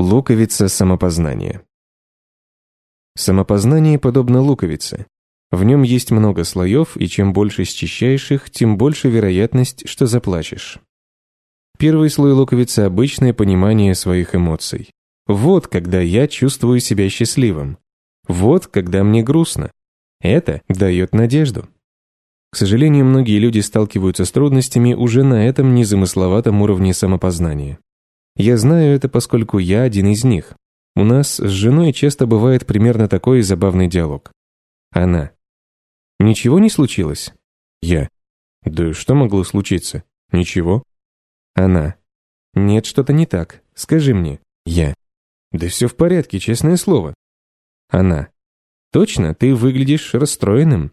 Луковица самопознания. Самопознание подобно луковице. В нем есть много слоев, и чем больше счищаешь их, тем больше вероятность, что заплачешь. Первый слой луковицы – обычное понимание своих эмоций. Вот когда я чувствую себя счастливым. Вот когда мне грустно. Это дает надежду. К сожалению, многие люди сталкиваются с трудностями уже на этом незамысловатом уровне самопознания. Я знаю это, поскольку я один из них. У нас с женой часто бывает примерно такой забавный диалог. Она. «Ничего не случилось?» Я. «Да что могло случиться? Ничего». Она. «Нет, что-то не так. Скажи мне». Я. «Да все в порядке, честное слово». Она. «Точно, ты выглядишь расстроенным?»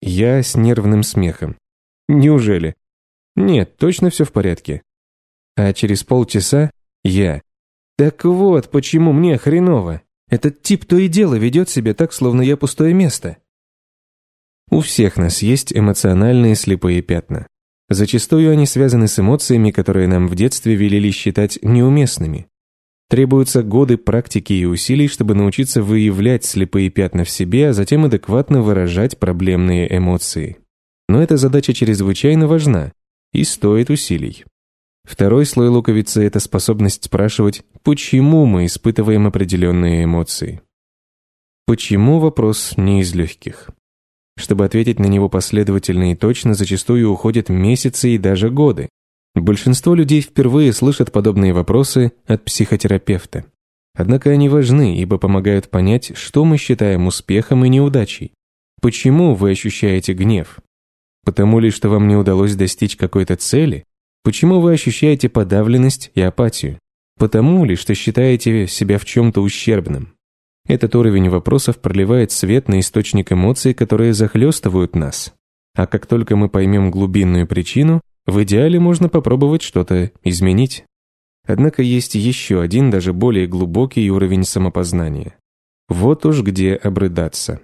Я с нервным смехом. «Неужели?» «Нет, точно все в порядке. А через полчаса я. Так вот, почему мне хреново. Этот тип то и дело ведет себя так, словно я пустое место. У всех нас есть эмоциональные слепые пятна. Зачастую они связаны с эмоциями, которые нам в детстве велели считать неуместными. Требуются годы практики и усилий, чтобы научиться выявлять слепые пятна в себе, а затем адекватно выражать проблемные эмоции. Но эта задача чрезвычайно важна и стоит усилий. Второй слой луковицы – это способность спрашивать, почему мы испытываем определенные эмоции. Почему – вопрос не из легких. Чтобы ответить на него последовательно и точно, зачастую уходят месяцы и даже годы. Большинство людей впервые слышат подобные вопросы от психотерапевта. Однако они важны, ибо помогают понять, что мы считаем успехом и неудачей. Почему вы ощущаете гнев? Потому ли, что вам не удалось достичь какой-то цели? Почему вы ощущаете подавленность и апатию? Потому ли, что считаете себя в чем-то ущербным? Этот уровень вопросов проливает свет на источник эмоций, которые захлестывают нас. А как только мы поймем глубинную причину, в идеале можно попробовать что-то изменить. Однако есть еще один, даже более глубокий уровень самопознания. Вот уж где обрыдаться.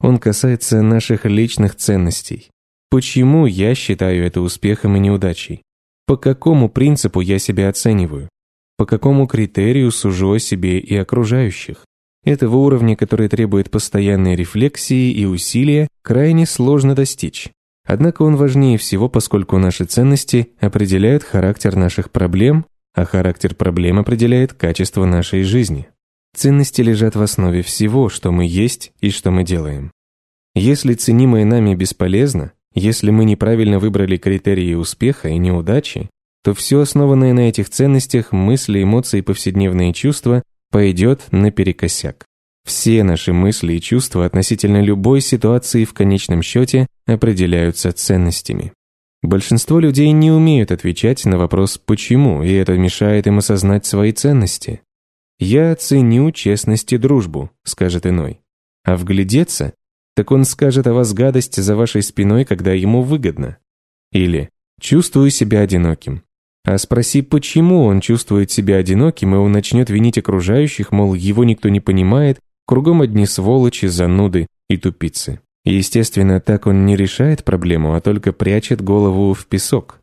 Он касается наших личных ценностей. Почему я считаю это успехом и неудачей? По какому принципу я себя оцениваю? По какому критерию сужу о себе и окружающих? Этого уровня, который требует постоянной рефлексии и усилия, крайне сложно достичь. Однако он важнее всего, поскольку наши ценности определяют характер наших проблем, а характер проблем определяет качество нашей жизни. Ценности лежат в основе всего, что мы есть и что мы делаем. Если ценимое нами бесполезно, если мы неправильно выбрали критерии успеха и неудачи, то все основанное на этих ценностях, мысли, эмоции и повседневные чувства пойдет наперекосяк. Все наши мысли и чувства относительно любой ситуации в конечном счете определяются ценностями. Большинство людей не умеют отвечать на вопрос «почему», и это мешает им осознать свои ценности. «Я ценю честность и дружбу», — скажет иной. А вглядеться так он скажет о вас гадость за вашей спиной, когда ему выгодно. Или «чувствую себя одиноким». А спроси, почему он чувствует себя одиноким, и он начнет винить окружающих, мол, его никто не понимает, кругом одни сволочи, зануды и тупицы. Естественно, так он не решает проблему, а только прячет голову в песок.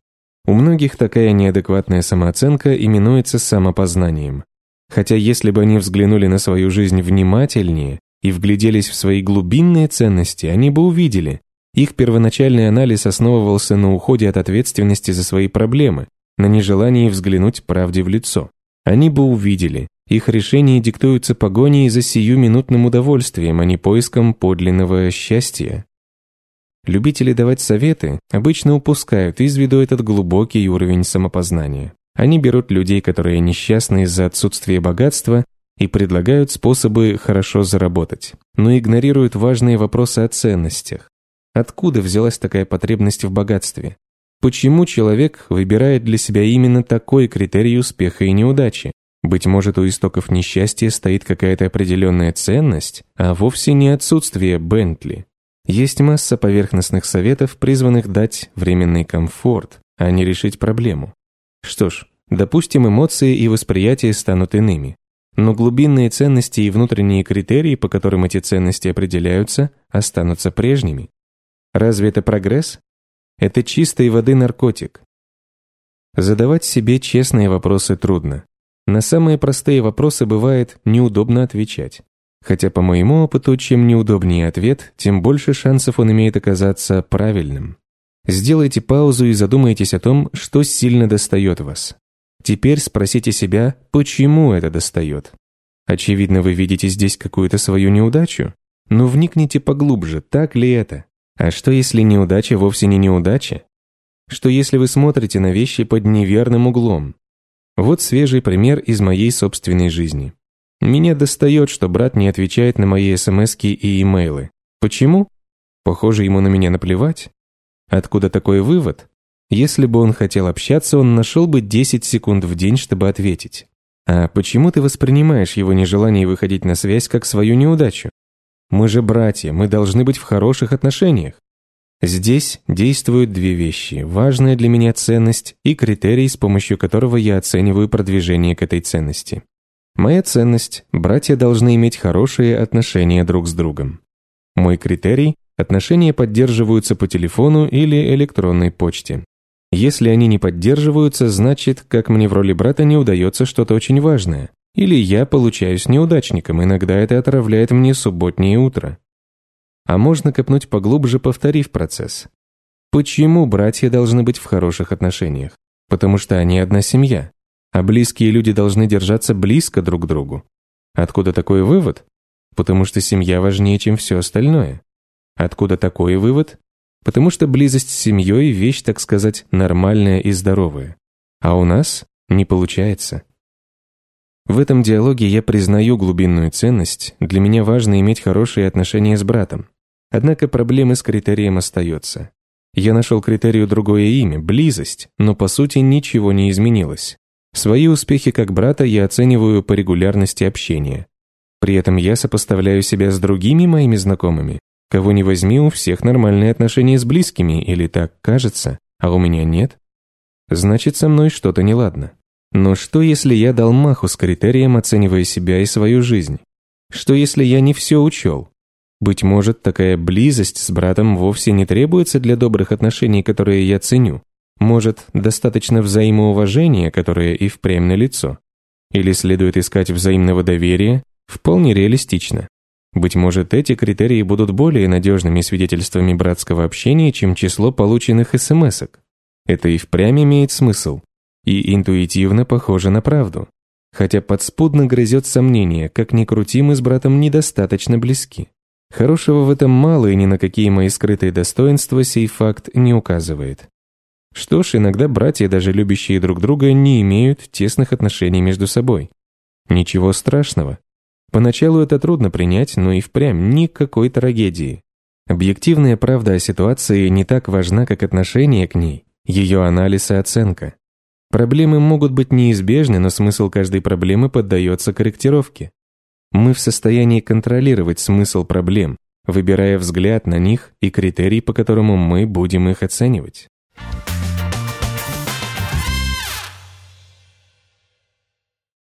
У многих такая неадекватная самооценка именуется самопознанием. Хотя если бы они взглянули на свою жизнь внимательнее, и вгляделись в свои глубинные ценности, они бы увидели, их первоначальный анализ основывался на уходе от ответственности за свои проблемы, на нежелании взглянуть правде в лицо. Они бы увидели, их решения диктуются погоней за сиюминутным удовольствием, а не поиском подлинного счастья. Любители давать советы обычно упускают из виду этот глубокий уровень самопознания. Они берут людей, которые несчастны из-за отсутствия богатства, и предлагают способы хорошо заработать, но игнорируют важные вопросы о ценностях. Откуда взялась такая потребность в богатстве? Почему человек выбирает для себя именно такой критерий успеха и неудачи? Быть может, у истоков несчастья стоит какая-то определенная ценность, а вовсе не отсутствие Бентли. Есть масса поверхностных советов, призванных дать временный комфорт, а не решить проблему. Что ж, допустим, эмоции и восприятие станут иными. Но глубинные ценности и внутренние критерии, по которым эти ценности определяются, останутся прежними. Разве это прогресс? Это чистой воды наркотик. Задавать себе честные вопросы трудно. На самые простые вопросы бывает неудобно отвечать. Хотя по моему опыту, чем неудобнее ответ, тем больше шансов он имеет оказаться правильным. Сделайте паузу и задумайтесь о том, что сильно достает вас. Теперь спросите себя, почему это достает. Очевидно, вы видите здесь какую-то свою неудачу. Но вникните поглубже, так ли это? А что если неудача вовсе не неудача? Что если вы смотрите на вещи под неверным углом? Вот свежий пример из моей собственной жизни. Меня достает, что брат не отвечает на мои смс и имейлы. Почему? Похоже, ему на меня наплевать. Откуда такой вывод? Если бы он хотел общаться, он нашел бы 10 секунд в день, чтобы ответить. А почему ты воспринимаешь его нежелание выходить на связь как свою неудачу? Мы же братья, мы должны быть в хороших отношениях. Здесь действуют две вещи. Важная для меня ценность и критерий, с помощью которого я оцениваю продвижение к этой ценности. Моя ценность – братья должны иметь хорошие отношения друг с другом. Мой критерий – отношения поддерживаются по телефону или электронной почте. Если они не поддерживаются, значит, как мне в роли брата не удается что-то очень важное. Или я получаюсь неудачником, иногда это отравляет мне субботнее утро. А можно копнуть поглубже, повторив процесс. Почему братья должны быть в хороших отношениях? Потому что они одна семья. А близкие люди должны держаться близко друг к другу. Откуда такой вывод? Потому что семья важнее, чем все остальное. Откуда такой вывод? Потому что близость с семьей – вещь, так сказать, нормальная и здоровая. А у нас не получается. В этом диалоге я признаю глубинную ценность, для меня важно иметь хорошие отношения с братом. Однако проблемы с критерием остается. Я нашел критерию другое имя – близость, но по сути ничего не изменилось. Свои успехи как брата я оцениваю по регулярности общения. При этом я сопоставляю себя с другими моими знакомыми, Кого не возьми, у всех нормальные отношения с близкими, или так кажется, а у меня нет. Значит, со мной что-то неладно. Но что, если я дал маху с критерием, оценивая себя и свою жизнь? Что, если я не все учел? Быть может, такая близость с братом вовсе не требуется для добрых отношений, которые я ценю. Может, достаточно взаимоуважения, которое и впрямь на лицо. Или следует искать взаимного доверия? Вполне реалистично. Быть может, эти критерии будут более надежными свидетельствами братского общения, чем число полученных смс-ок. Это и впрямь имеет смысл. И интуитивно похоже на правду. Хотя подспудно грызет сомнение, как ни крути, мы с братом недостаточно близки. Хорошего в этом мало, и ни на какие мои скрытые достоинства сей факт не указывает. Что ж, иногда братья, даже любящие друг друга, не имеют тесных отношений между собой. Ничего страшного. Поначалу это трудно принять, но и впрямь никакой трагедии. Объективная правда о ситуации не так важна, как отношение к ней, ее анализ и оценка. Проблемы могут быть неизбежны, но смысл каждой проблемы поддается корректировке. Мы в состоянии контролировать смысл проблем, выбирая взгляд на них и критерий, по которому мы будем их оценивать.